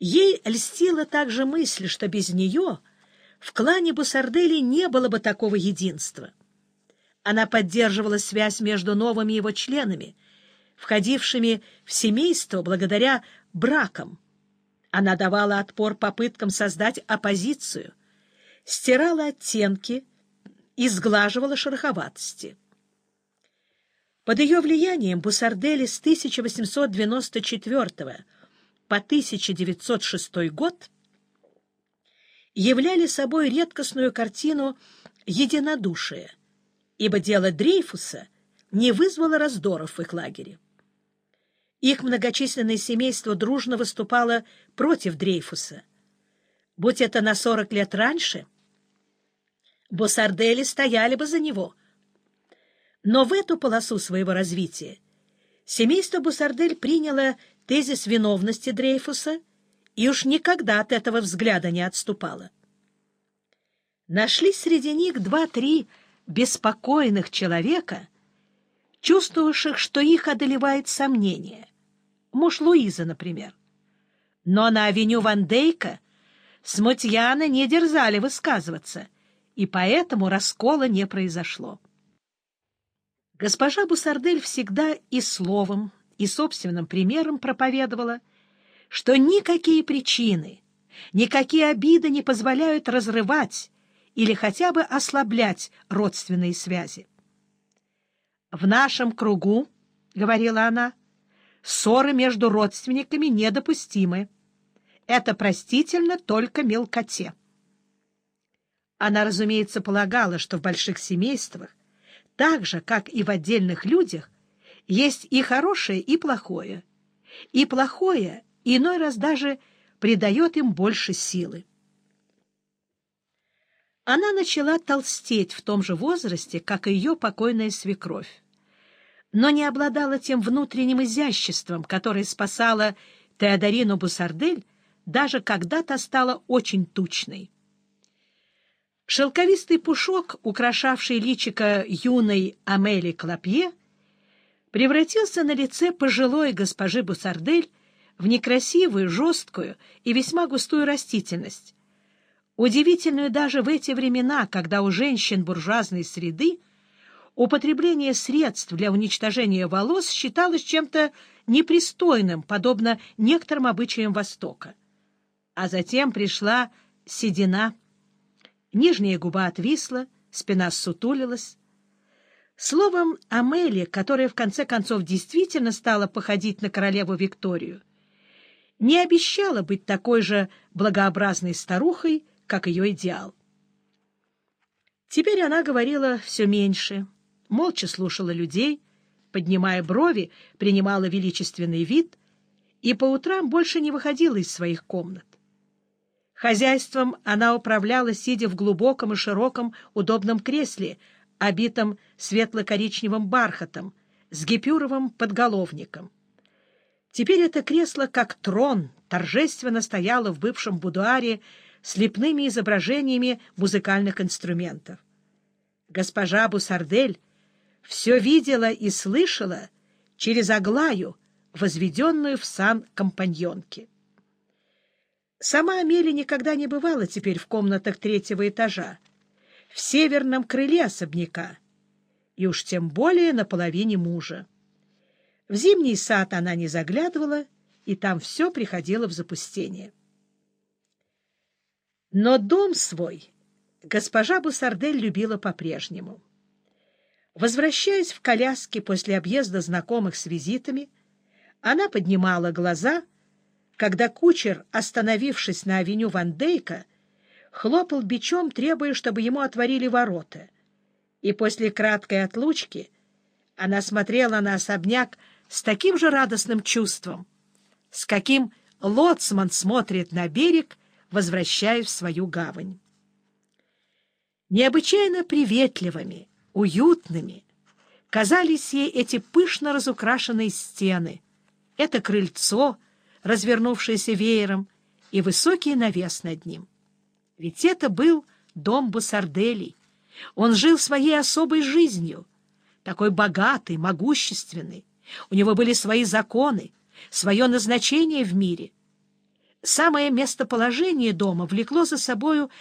Ей льстила также мысль, что без нее в клане Бусардели не было бы такого единства. Она поддерживала связь между новыми его членами, входившими в семейство благодаря бракам. Она давала отпор попыткам создать оппозицию, стирала оттенки и сглаживала шероховатости. Под ее влиянием Бусардели с 1894 по 1906 год являли собой редкостную картину единодушия, ибо дело Дрейфуса не вызвало раздоров в их лагере. Их многочисленное семейство дружно выступало против Дрейфуса. Будь это на 40 лет раньше, Босардели стояли бы за него — но в эту полосу своего развития семейство Бусардель приняло тезис виновности Дрейфуса и уж никогда от этого взгляда не отступало. Нашлись среди них два-три беспокойных человека, чувствовавших, что их одолевает сомнение. Муж Луиза, например. Но на авеню Ван Дейка смутьяны не дерзали высказываться, и поэтому раскола не произошло. Госпожа Бусардель всегда и словом, и собственным примером проповедовала, что никакие причины, никакие обиды не позволяют разрывать или хотя бы ослаблять родственные связи. «В нашем кругу, — говорила она, — ссоры между родственниками недопустимы. Это простительно только мелкоте». Она, разумеется, полагала, что в больших семействах так же, как и в отдельных людях, есть и хорошее, и плохое. И плохое иной раз даже придает им больше силы. Она начала толстеть в том же возрасте, как и ее покойная свекровь, но не обладала тем внутренним изяществом, которое спасало Теодорину Бусардель, даже когда та стала очень тучной. Шелковистый пушок, украшавший личико юной Амели Клопье, превратился на лице пожилой госпожи Бусардель в некрасивую, жесткую и весьма густую растительность, удивительную даже в эти времена, когда у женщин буржуазной среды употребление средств для уничтожения волос считалось чем-то непристойным, подобно некоторым обычаям Востока. А затем пришла седина — Нижняя губа отвисла, спина ссутулилась. Словом, Амели, которая в конце концов действительно стала походить на королеву Викторию, не обещала быть такой же благообразной старухой, как ее идеал. Теперь она говорила все меньше, молча слушала людей, поднимая брови, принимала величественный вид и по утрам больше не выходила из своих комнат. Хозяйством она управляла, сидя в глубоком и широком удобном кресле, обитом светло-коричневым бархатом, с гипюровым подголовником. Теперь это кресло, как трон, торжественно стояло в бывшем будуаре с лепными изображениями музыкальных инструментов. Госпожа Бусардель все видела и слышала через Аглаю, возведенную в сан компаньонки. Сама Амелия никогда не бывала теперь в комнатах третьего этажа, в северном крыле особняка, и уж тем более на половине мужа. В зимний сад она не заглядывала, и там все приходило в запустение. Но дом свой госпожа Бусардель любила по-прежнему. Возвращаясь в коляске после объезда знакомых с визитами, она поднимала глаза — когда кучер, остановившись на авеню Ван Дейка, хлопал бичом, требуя, чтобы ему отворили ворота. И после краткой отлучки она смотрела на особняк с таким же радостным чувством, с каким лоцман смотрит на берег, возвращаясь в свою гавань. Необычайно приветливыми, уютными казались ей эти пышно разукрашенные стены, это крыльцо — развернувшийся веером, и высокий навес над ним. Ведь это был дом Бусарделей. Он жил своей особой жизнью, такой богатый, могущественный. У него были свои законы, свое назначение в мире. Самое местоположение дома влекло за собою